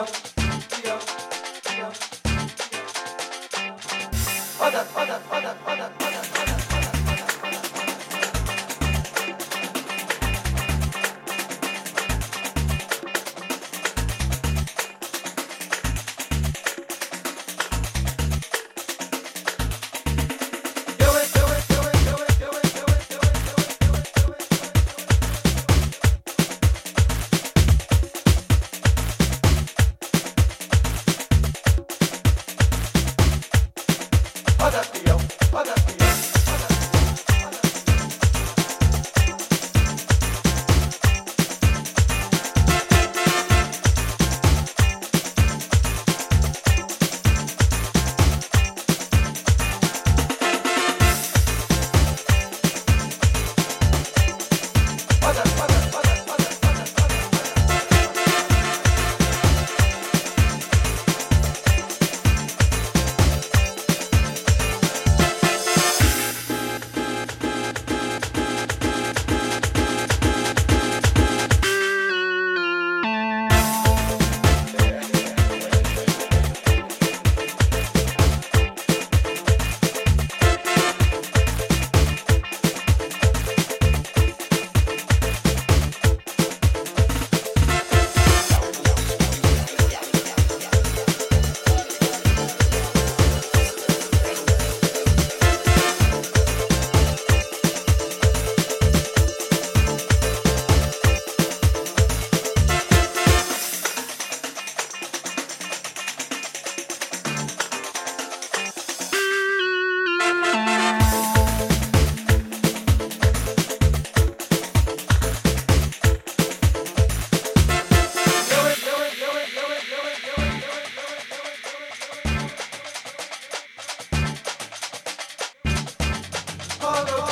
Vai.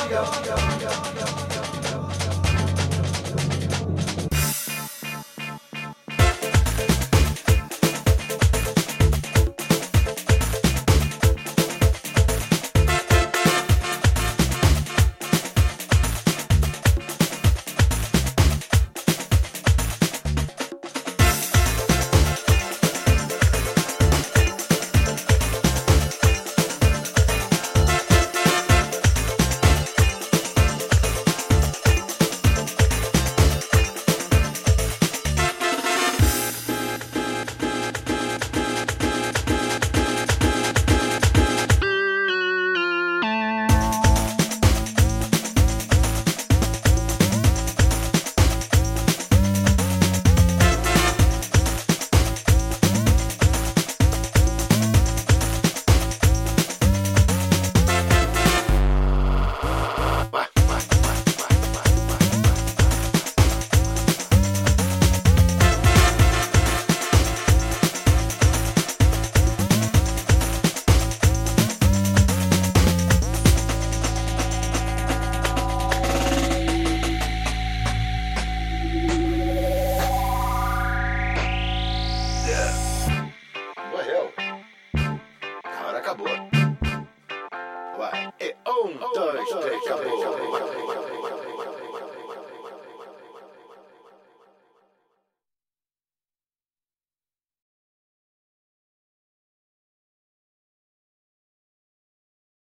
E um, dois, três, acabou.